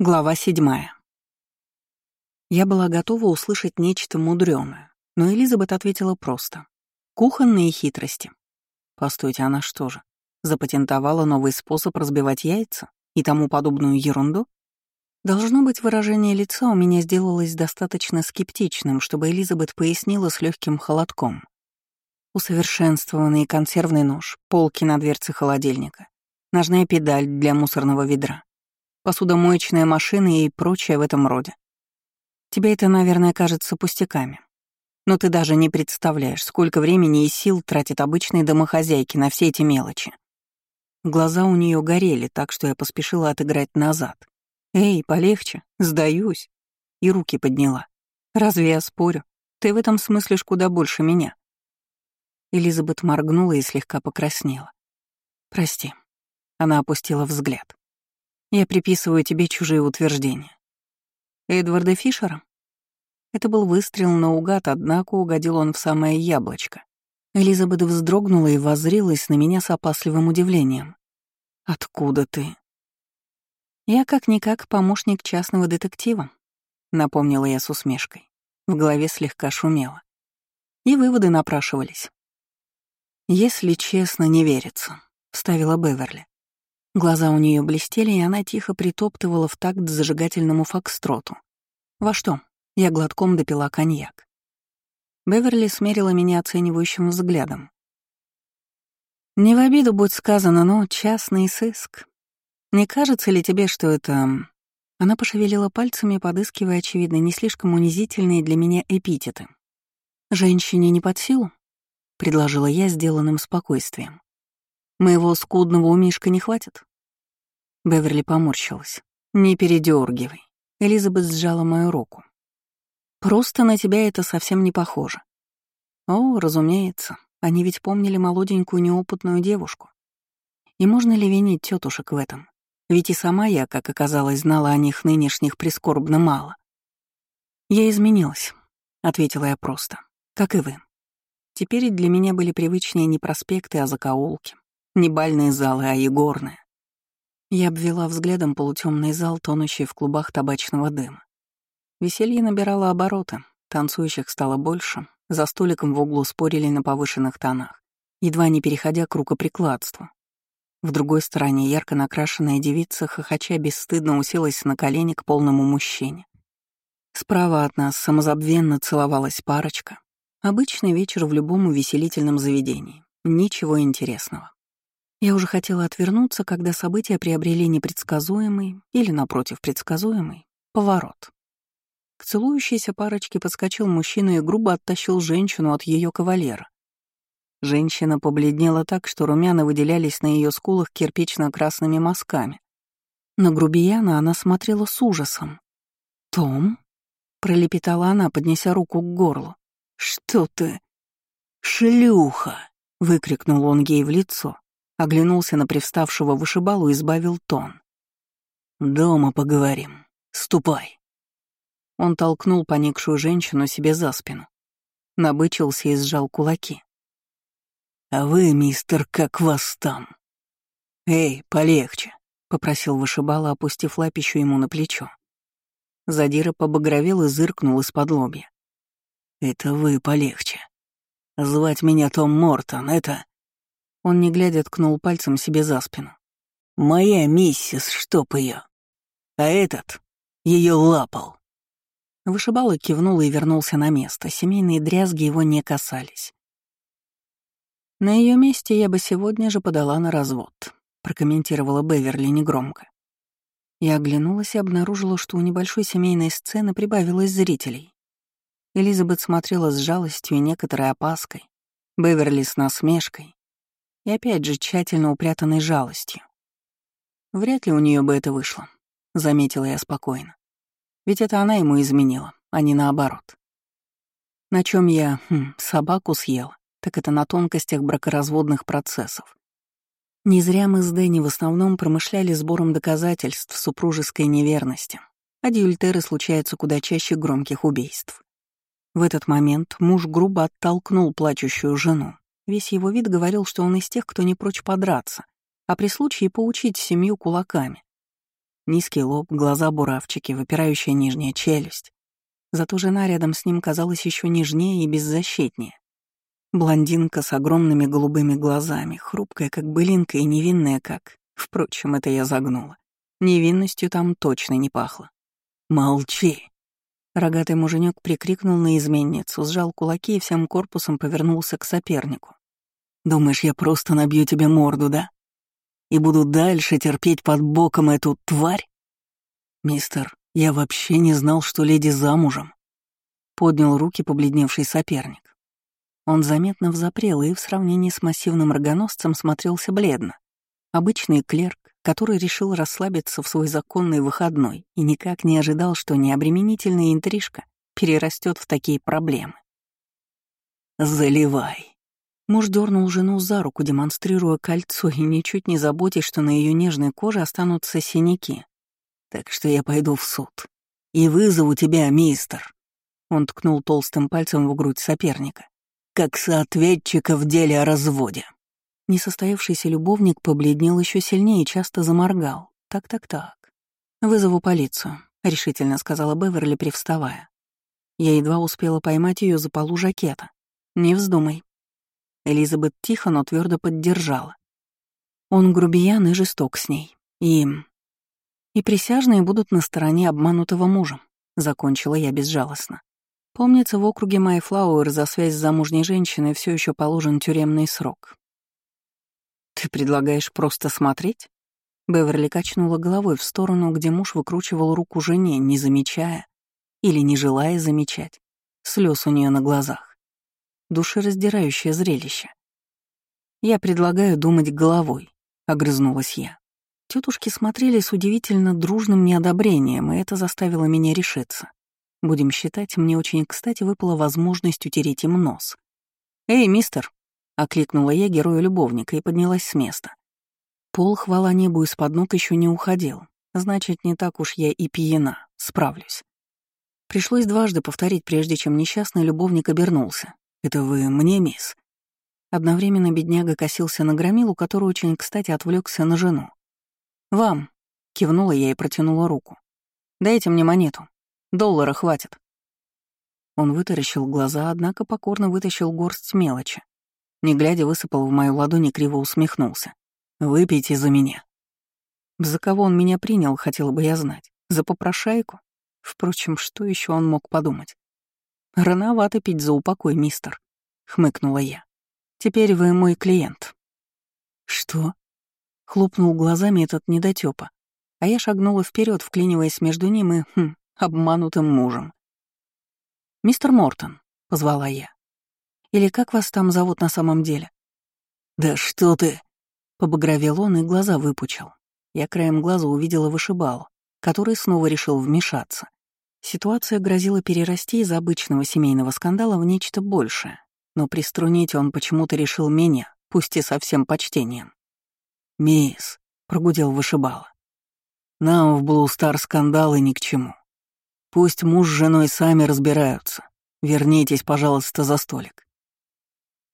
Глава седьмая. Я была готова услышать нечто мудрёное, но Элизабет ответила просто. Кухонные хитрости. Постойте, она что же, запатентовала новый способ разбивать яйца и тому подобную ерунду? Должно быть, выражение лица у меня сделалось достаточно скептичным, чтобы Элизабет пояснила с легким холодком. Усовершенствованный консервный нож, полки на дверце холодильника, ножная педаль для мусорного ведра посудомоечная машина и прочее в этом роде. Тебе это, наверное, кажется пустяками. Но ты даже не представляешь, сколько времени и сил тратят обычные домохозяйки на все эти мелочи. Глаза у нее горели, так что я поспешила отыграть назад. «Эй, полегче, сдаюсь!» И руки подняла. «Разве я спорю? Ты в этом смыслишь куда больше меня». Элизабет моргнула и слегка покраснела. «Прости». Она опустила взгляд. Я приписываю тебе чужие утверждения. Эдварда Фишера? Это был выстрел наугад, однако угодил он в самое яблочко. Элизабет вздрогнула и воззрилась на меня с опасливым удивлением. «Откуда ты?» «Я как-никак помощник частного детектива», — напомнила я с усмешкой. В голове слегка шумело. И выводы напрашивались. «Если честно, не верится», — вставила Беверли. Глаза у нее блестели, и она тихо притоптывала в такт зажигательному фокстроту. «Во что?» Я глотком допила коньяк. Беверли смерила меня оценивающим взглядом. «Не в обиду будь сказано, но частный сыск. Не кажется ли тебе, что это...» Она пошевелила пальцами, подыскивая, очевидно, не слишком унизительные для меня эпитеты. «Женщине не под силу?» — предложила я сделанным спокойствием. «Моего скудного умишка не хватит?» Беверли поморщилась. «Не передергивай. Элизабет сжала мою руку. «Просто на тебя это совсем не похоже». «О, разумеется, они ведь помнили молоденькую неопытную девушку. И можно ли винить тетушек в этом? Ведь и сама я, как оказалось, знала о них нынешних прискорбно мало. «Я изменилась», — ответила я просто, — «как и вы. Теперь для меня были привычнее не проспекты, а закоулки, не бальные залы, а игорные. Я обвела взглядом полутемный зал, тонущий в клубах табачного дыма. Веселье набирало обороты, танцующих стало больше, за столиком в углу спорили на повышенных тонах, едва не переходя к рукоприкладству. В другой стороне ярко накрашенная девица, хохоча бесстыдно уселась на колени к полному мужчине. Справа от нас самозабвенно целовалась парочка. Обычный вечер в любом увеселительном заведении. Ничего интересного. Я уже хотела отвернуться, когда события приобрели непредсказуемый, или, напротив, предсказуемый, поворот. К целующейся парочке подскочил мужчина и грубо оттащил женщину от ее кавалера. Женщина побледнела так, что румяна выделялись на ее скулах кирпично-красными мазками. На грубияна она смотрела с ужасом. «Том?» — пролепетала она, поднеся руку к горлу. «Что ты?» «Шлюха!» — выкрикнул он ей в лицо, Оглянулся на привставшего вышибалу и избавил тон. «Дома поговорим. Ступай». Он толкнул поникшую женщину себе за спину. Набычился и сжал кулаки. «А вы, мистер, как вас там?» «Эй, полегче», — попросил вышибала, опустив лапищу ему на плечо. Задира побагровел и зыркнул из-под лобья. «Это вы полегче. Звать меня Том Мортон, это...» Он, не глядя, ткнул пальцем себе за спину. «Моя миссис, чтоб ее. А этот ее лапал». Вышибала кивнул и вернулся на место. Семейные дрязги его не касались. «На ее месте я бы сегодня же подала на развод», — прокомментировала Беверли негромко. Я оглянулась и обнаружила, что у небольшой семейной сцены прибавилось зрителей. Элизабет смотрела с жалостью и некоторой опаской, Беверли с насмешкой, и опять же тщательно упрятанной жалостью. Вряд ли у нее бы это вышло, заметила я спокойно. Ведь это она ему изменила, а не наоборот. На чем я хм, собаку съела, так это на тонкостях бракоразводных процессов. Не зря мы с Дэнни в основном промышляли сбором доказательств супружеской неверности. Адюльтеры случаются куда чаще громких убийств. В этот момент муж грубо оттолкнул плачущую жену, Весь его вид говорил, что он из тех, кто не прочь подраться, а при случае поучить семью кулаками. Низкий лоб, глаза-буравчики, выпирающая нижняя челюсть. Зато жена рядом с ним казалась еще нежнее и беззащитнее. Блондинка с огромными голубыми глазами, хрупкая, как былинка, и невинная, как... Впрочем, это я загнула. Невинностью там точно не пахло. «Молчи!» Рогатый муженек прикрикнул на изменницу, сжал кулаки и всем корпусом повернулся к сопернику. «Думаешь, я просто набью тебе морду, да? И буду дальше терпеть под боком эту тварь? Мистер, я вообще не знал, что леди замужем. Поднял руки побледневший соперник. Он заметно взапрел и в сравнении с массивным рогоносцем смотрелся бледно. Обычный клерк, который решил расслабиться в свой законный выходной и никак не ожидал, что необременительная интрижка перерастет в такие проблемы. «Заливай!» Муж дернул жену за руку, демонстрируя кольцо и ничуть не заботясь, что на ее нежной коже останутся синяки. «Так что я пойду в суд и вызову тебя, мистер!» Он ткнул толстым пальцем в грудь соперника как соответчика в деле о разводе. Несостоявшийся любовник побледнел еще сильнее и часто заморгал. Так-так-так. «Вызову полицию», — решительно сказала Беверли, привставая. Я едва успела поймать ее за полу жакета. «Не вздумай». Элизабет тихо, но твердо поддержала. Он грубиян и жесток с ней. И... И присяжные будут на стороне обманутого мужа, закончила я безжалостно. Помнится, в округе Майфлауэр за связь с замужней женщиной все еще положен тюремный срок. «Ты предлагаешь просто смотреть?» Беверли качнула головой в сторону, где муж выкручивал руку жене, не замечая или не желая замечать. Слез у нее на глазах. Душераздирающее зрелище. «Я предлагаю думать головой», — огрызнулась я. Тетушки смотрели с удивительно дружным неодобрением, и это заставило меня решиться. Будем считать, мне очень кстати выпала возможность утереть им нос. «Эй, мистер!» — окликнула я героя-любовника и поднялась с места. Пол, хвала небу, из-под ног еще не уходил. Значит, не так уж я и пьяна. Справлюсь. Пришлось дважды повторить, прежде чем несчастный любовник обернулся. «Это вы мне, мисс?» Одновременно бедняга косился на громилу, который очень кстати отвлекся на жену. «Вам», — кивнула я и протянула руку. «Дайте мне монету. Доллара хватит». Он вытаращил глаза, однако покорно вытащил горсть мелочи. Не глядя, высыпал в мою ладонь и криво усмехнулся. «Выпейте за меня». За кого он меня принял, хотела бы я знать. За попрошайку? Впрочем, что еще он мог подумать? «Рановато пить за упокой, мистер», — хмыкнула я. «Теперь вы мой клиент». «Что?» — хлопнул глазами этот недотёпа, а я шагнула вперед, вклиниваясь между ним и, хм, обманутым мужем. «Мистер Мортон», — позвала я. «Или как вас там зовут на самом деле?» «Да что ты!» — побагровел он и глаза выпучил. Я краем глаза увидела вышибалу, который снова решил вмешаться. Ситуация грозила перерасти из обычного семейного скандала в нечто большее, но приструнить он почему-то решил меня, пусть и со всем почтением. «Мисс», — прогудел вышибала, — «нам в Блустар скандалы ни к чему. Пусть муж с женой сами разбираются. Вернитесь, пожалуйста, за столик.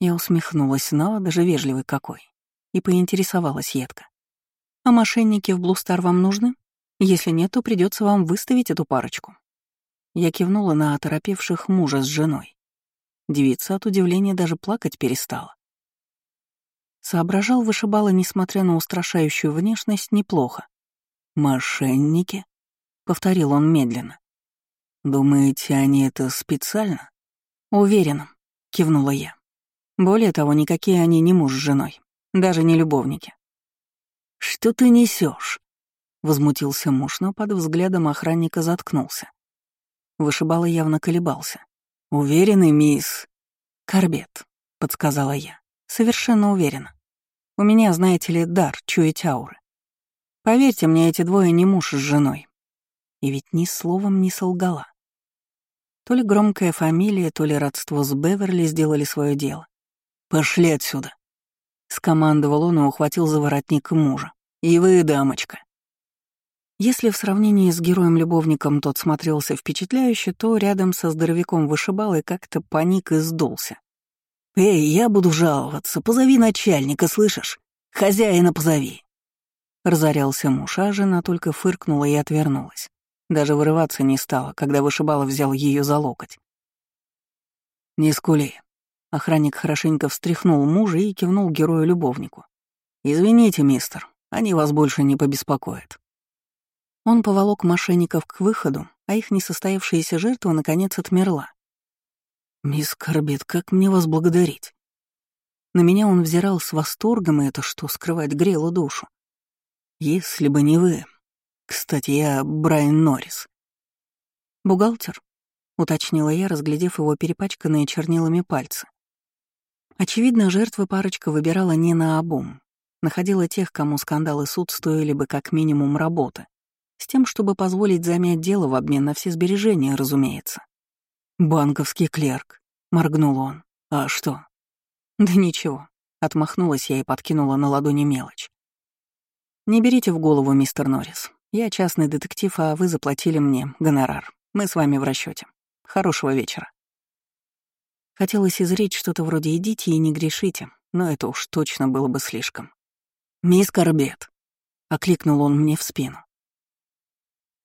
Я усмехнулась, но даже вежливый какой, и поинтересовалась едко. «А мошенники в Блустар вам нужны? Если нет, то придется вам выставить эту парочку». Я кивнула на оторопевших мужа с женой. Девица от удивления даже плакать перестала. Соображал вышибала, несмотря на устрашающую внешность, неплохо. «Мошенники?» — повторил он медленно. «Думаете, они это специально?» «Уверена», — кивнула я. «Более того, никакие они не муж с женой, даже не любовники». «Что ты несешь? возмутился муж, но под взглядом охранника заткнулся. Вышибала явно колебался. «Уверены, мисс?» «Корбет», — подсказала я. «Совершенно уверена. У меня, знаете ли, дар чуять ауры. Поверьте мне, эти двое не муж с женой». И ведь ни словом не солгала. То ли громкая фамилия, то ли родство с Беверли сделали свое дело. «Пошли отсюда!» — скомандовал он и ухватил за воротник мужа. «И вы, дамочка!» Если в сравнении с героем-любовником тот смотрелся впечатляюще, то рядом со здоровяком вышибал и как-то паник и сдулся. «Эй, я буду жаловаться, позови начальника, слышишь? Хозяина позови!» Разорялся муж, а жена только фыркнула и отвернулась. Даже вырываться не стала, когда вышибала взял ее за локоть. «Не скули». Охранник хорошенько встряхнул мужа и кивнул герою-любовнику. «Извините, мистер, они вас больше не побеспокоят». Он поволок мошенников к выходу, а их несостоявшаяся жертва наконец отмерла. «Мисс Корбет, как мне вас благодарить?» На меня он взирал с восторгом, и это что, скрывать грело душу. «Если бы не вы. Кстати, я Брайан Норрис». «Бухгалтер?» — уточнила я, разглядев его перепачканные чернилами пальцы. Очевидно, жертвы парочка выбирала не на обум, находила тех, кому скандал и суд стоили бы как минимум работы, с тем, чтобы позволить замять дело в обмен на все сбережения, разумеется. «Банковский клерк», — моргнул он. «А что?» «Да ничего», — отмахнулась я и подкинула на ладони мелочь. «Не берите в голову, мистер Норрис. Я частный детектив, а вы заплатили мне гонорар. Мы с вами в расчете. Хорошего вечера». Хотелось изречь что-то вроде «идите и не грешите», но это уж точно было бы слишком. «Мисс Корбет», — окликнул он мне в спину.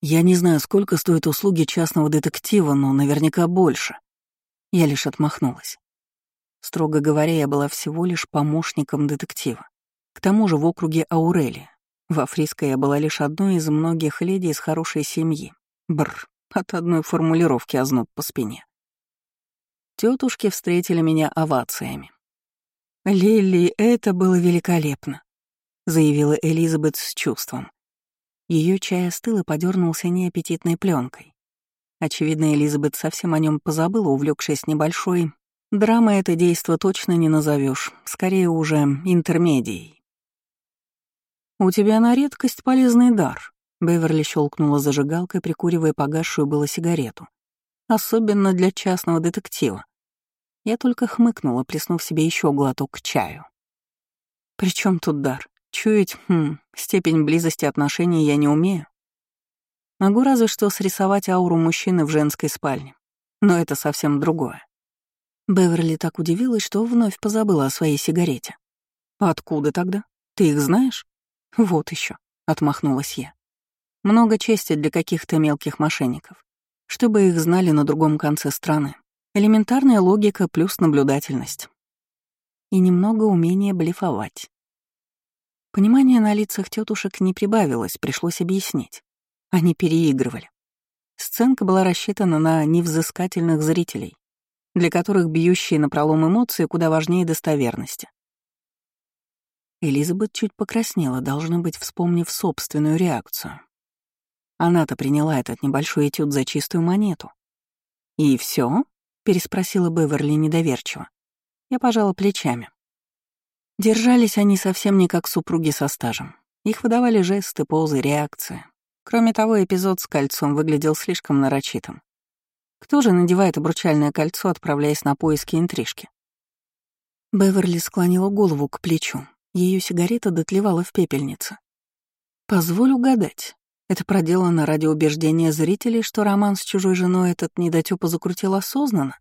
Я не знаю, сколько стоят услуги частного детектива, но наверняка больше. Я лишь отмахнулась. Строго говоря, я была всего лишь помощником детектива. К тому же в округе Аурели. Во Фриско я была лишь одной из многих леди из хорошей семьи. Бр, от одной формулировки озноб по спине. Тетушки встретили меня овациями. «Лили, это было великолепно», — заявила Элизабет с чувством. Ее чай остыл и подернулся неаппетитной пленкой. Очевидно, Элизабет совсем о нем позабыла, увлекшись небольшой. Драма это действо точно не назовешь, скорее уже интермедией. «У тебя на редкость полезный дар», — Беверли щелкнула зажигалкой, прикуривая погасшую было сигарету. «Особенно для частного детектива». Я только хмыкнула, плеснув себе еще глоток к чаю. «При тут дар? Чуять, хм, степень близости отношений я не умею. Могу разве что срисовать ауру мужчины в женской спальне. Но это совсем другое. Беверли так удивилась, что вновь позабыла о своей сигарете. «Откуда тогда? Ты их знаешь?» «Вот еще, отмахнулась я. «Много чести для каких-то мелких мошенников. Чтобы их знали на другом конце страны. Элементарная логика плюс наблюдательность. И немного умения блефовать. Понимание на лицах тетушек не прибавилось, пришлось объяснить. Они переигрывали. Сценка была рассчитана на невзыскательных зрителей, для которых бьющие напролом эмоции куда важнее достоверности. Элизабет чуть покраснела, должно быть, вспомнив собственную реакцию. Она-то приняла этот небольшой этюд за чистую монету. «И все? переспросила Беверли недоверчиво. Я пожала плечами. Держались они совсем не как супруги со стажем. Их выдавали жесты, позы, реакции. Кроме того, эпизод с кольцом выглядел слишком нарочитым. Кто же надевает обручальное кольцо, отправляясь на поиски интрижки? Беверли склонила голову к плечу. Ее сигарета дотлевала в пепельнице. «Позволь угадать. Это проделано ради убеждения зрителей, что роман с чужой женой этот недотёпа закрутил осознанно?»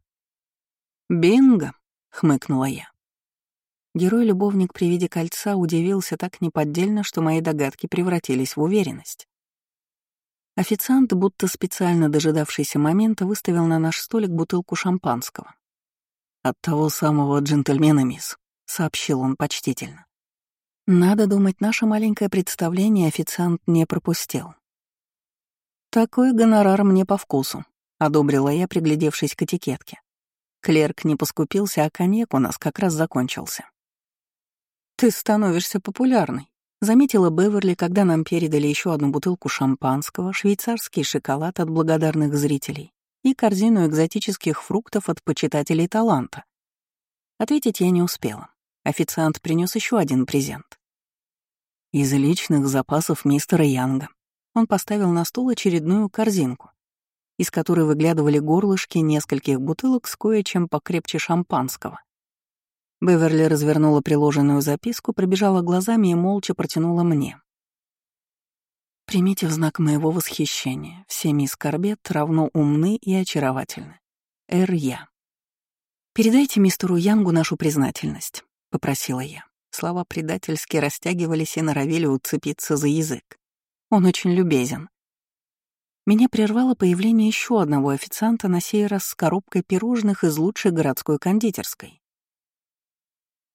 «Бинго!» — хмыкнула я. Герой-любовник при виде кольца удивился так неподдельно, что мои догадки превратились в уверенность. Официант, будто специально дожидавшийся момента, выставил на наш столик бутылку шампанского. «От того самого джентльмена, мисс», — сообщил он почтительно. Надо думать, наше маленькое представление официант не пропустил. «Такой гонорар мне по вкусу», — одобрила я, приглядевшись к этикетке. Клерк не поскупился, а коньяк у нас как раз закончился. «Ты становишься популярной», — заметила Беверли, когда нам передали еще одну бутылку шампанского, швейцарский шоколад от благодарных зрителей и корзину экзотических фруктов от почитателей таланта. Ответить я не успела. Официант принес еще один презент. Из личных запасов мистера Янга он поставил на стол очередную корзинку, из которой выглядывали горлышки нескольких бутылок с кое-чем покрепче шампанского. Беверли развернула приложенную записку, пробежала глазами и молча протянула мне. Примите в знак моего восхищения. Все мисс Корбет равно умны и очаровательны. Эр я. Передайте мистеру Янгу нашу признательность, попросила я. Слова предательски растягивались и норовили уцепиться за язык. Он очень любезен. Меня прервало появление еще одного официанта, на сей раз с коробкой пирожных из лучшей городской кондитерской.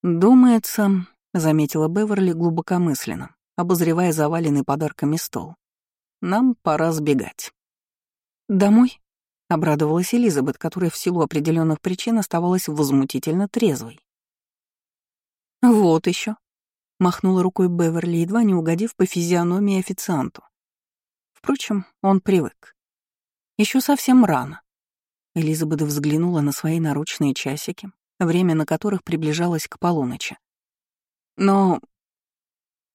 «Думается», — заметила Беверли глубокомысленно, обозревая заваленный подарками стол. «Нам пора сбегать». «Домой?» — обрадовалась Элизабет, которая в силу определенных причин оставалась возмутительно трезвой. «Вот еще, махнула рукой Беверли, едва не угодив по физиономии официанту. Впрочем, он привык. Еще совсем рано. Элизабет взглянула на свои наручные часики, время на которых приближалось к полуночи. Но...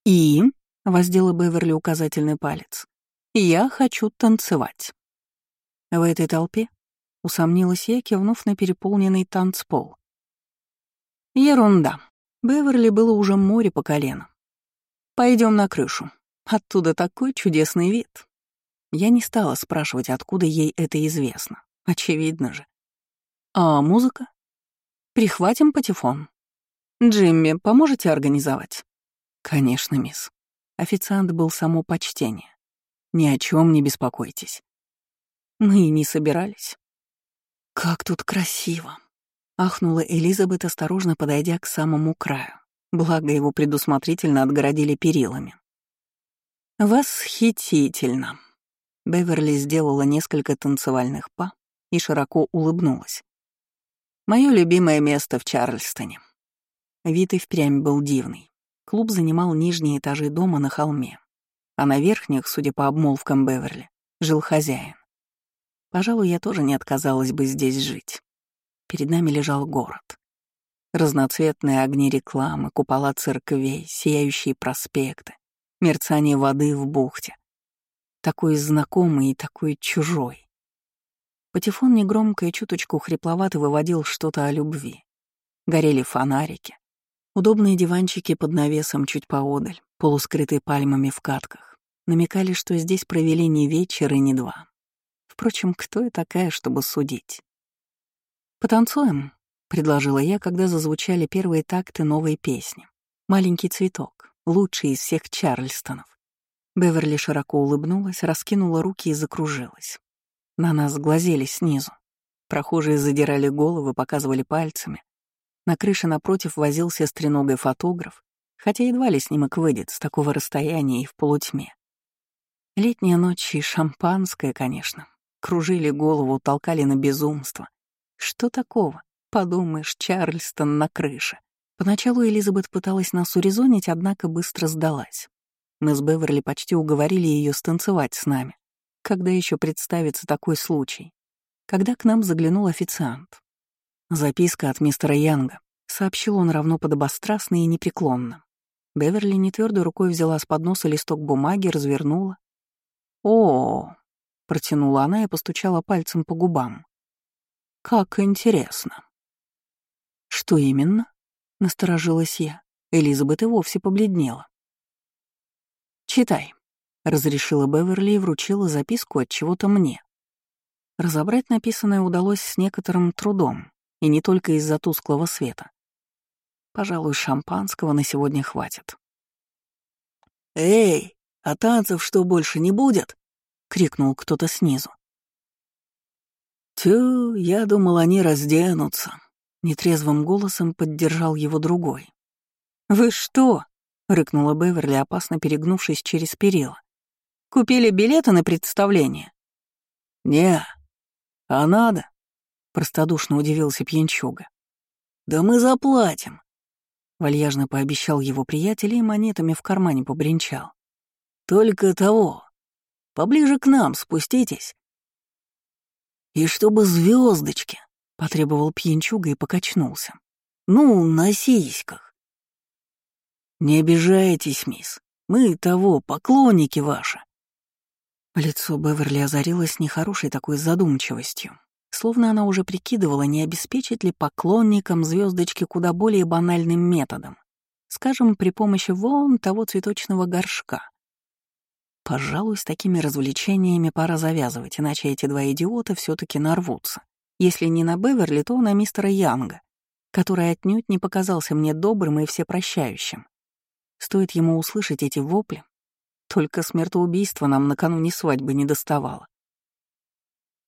«И?» — воздела Беверли указательный палец. «Я хочу танцевать». В этой толпе усомнилась я, кивнув на переполненный танцпол. Ерунда. Беверли было уже море по колено. Пойдем на крышу. Оттуда такой чудесный вид. Я не стала спрашивать, откуда ей это известно. Очевидно же. А музыка? Прихватим патефон. Джимми, поможете организовать? Конечно, мисс. Официант был само почтение. Ни о чем не беспокойтесь. Мы и не собирались. Как тут красиво. Ахнула Элизабет, осторожно подойдя к самому краю. Благо его предусмотрительно отгородили перилами. «Восхитительно!» Беверли сделала несколько танцевальных па и широко улыбнулась. «Мое любимое место в Чарльстоне». Вид и впрямь был дивный. Клуб занимал нижние этажи дома на холме, а на верхних, судя по обмолвкам Беверли, жил хозяин. Пожалуй, я тоже не отказалась бы здесь жить. Перед нами лежал город. Разноцветные огни рекламы, купола церквей, сияющие проспекты, мерцание воды в бухте. Такой знакомый и такой чужой. Патефон негромко и чуточку хрипловато выводил что-то о любви. Горели фонарики. Удобные диванчики под навесом чуть поодаль, полускрытые пальмами в катках, намекали, что здесь провели не вечер и не два. Впрочем, кто я такая, чтобы судить? «Потанцуем?» — предложила я, когда зазвучали первые такты новой песни. «Маленький цветок, лучший из всех Чарльстонов». Беверли широко улыбнулась, раскинула руки и закружилась. На нас глазели снизу. Прохожие задирали головы, показывали пальцами. На крыше напротив возился стреногой фотограф, хотя едва ли снимок выйдет с такого расстояния и в полутьме. Летняя ночь и шампанское, конечно, кружили голову, толкали на безумство. Что такого? Подумаешь, Чарльстон на крыше. Поначалу Элизабет пыталась нас урезонить, однако быстро сдалась. Мы с Беверли почти уговорили ее станцевать с нами. Когда еще представится такой случай? Когда к нам заглянул официант. Записка от мистера Янга. Сообщил он равно подобострастно и непреклонно. Беверли нетвердой рукой взяла с подноса листок бумаги, развернула. «О, протянула она и постучала пальцем по губам. Как интересно. Что именно? Насторожилась я. Элизабет и вовсе побледнела. «Читай», — разрешила Беверли и вручила записку от чего-то мне. Разобрать написанное удалось с некоторым трудом, и не только из-за тусклого света. Пожалуй, шампанского на сегодня хватит. «Эй, а танцев что, больше не будет?» — крикнул кто-то снизу. «Тю, я думал, они разденутся», — нетрезвым голосом поддержал его другой. «Вы что?» — рыкнула Беверли, опасно перегнувшись через перила. «Купили билеты на представление?» «Не, а надо?» — простодушно удивился пьянчуга. «Да мы заплатим», — вальяжно пообещал его приятель и монетами в кармане побренчал. «Только того. Поближе к нам спуститесь, «И чтобы звездочки, потребовал пьянчуга и покачнулся. «Ну, на сиськах». «Не обижайтесь, мисс. Мы того, поклонники ваши». Лицо Беверли озарилось нехорошей такой задумчивостью, словно она уже прикидывала, не обеспечить ли поклонникам звездочки куда более банальным методом, скажем, при помощи вон того цветочного горшка. Пожалуй, с такими развлечениями пора завязывать, иначе эти два идиота все таки нарвутся. Если не на Беверли, то на мистера Янга. который отнюдь не показался мне добрым и всепрощающим. Стоит ему услышать эти вопли, только смертоубийство нам накануне свадьбы не доставало.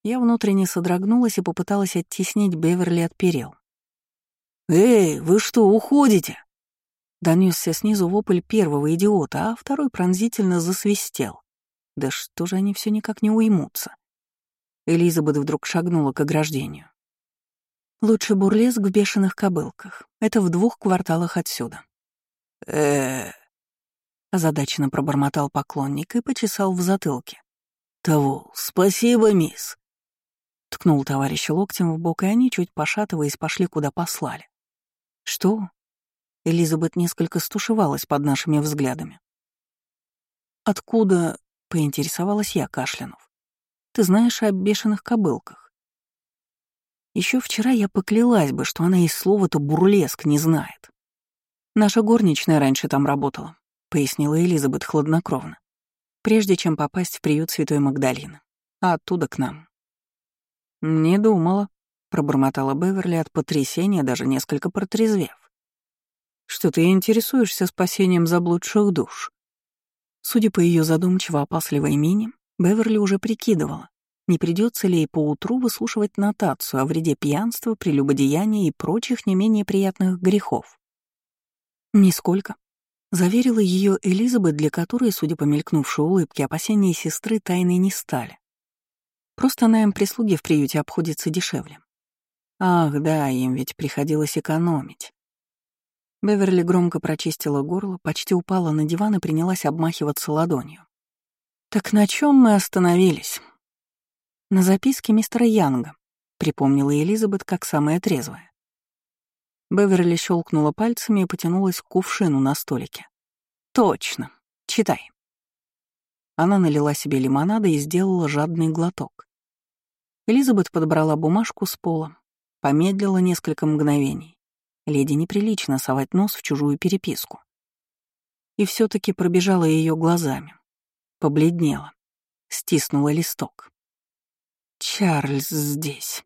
Я внутренне содрогнулась и попыталась оттеснить Беверли от перил. «Эй, вы что, уходите?» Донесся снизу вопль первого идиота, а второй пронзительно засвистел. Да что же они все никак не уймутся? Элизабет вдруг шагнула к ограждению. Лучше бурлеск в бешеных кобылках. Это в двух кварталах отсюда. э Озадаченно пробормотал поклонник и почесал в затылке. «Того, спасибо, мисс!» Ткнул товарища локтем в бок, и они, чуть пошатываясь, пошли, куда послали. «Что?» Элизабет несколько стушевалась под нашими взглядами. «Откуда?» — поинтересовалась я, кашлянув. «Ты знаешь о бешеных кобылках?» Еще вчера я поклялась бы, что она и слова-то бурлеск не знает. «Наша горничная раньше там работала», — пояснила Элизабет хладнокровно, прежде чем попасть в приют Святой Магдалины, а оттуда к нам. «Не думала», — пробормотала Беверли от потрясения, даже несколько протрезвев что ты интересуешься спасением заблудших душ. Судя по ее задумчиво опасливой мине, Беверли уже прикидывала, не придется ли ей поутру выслушивать нотацию о вреде пьянства, прелюбодеяния и прочих не менее приятных грехов. «Нисколько», — заверила ее Элизабет, для которой, судя по мелькнувшей улыбке, опасения сестры тайной не стали. Просто найм прислуги в приюте обходится дешевле. Ах, да, им ведь приходилось экономить. Беверли громко прочистила горло, почти упала на диван и принялась обмахиваться ладонью. «Так на чем мы остановились?» «На записке мистера Янга», — припомнила Элизабет как самая трезвая. Беверли щелкнула пальцами и потянулась к кувшину на столике. «Точно. Читай». Она налила себе лимонада и сделала жадный глоток. Элизабет подобрала бумажку с пола, помедлила несколько мгновений Леди неприлично совать нос в чужую переписку. И все таки пробежала ее глазами. Побледнела. Стиснула листок. «Чарльз здесь»,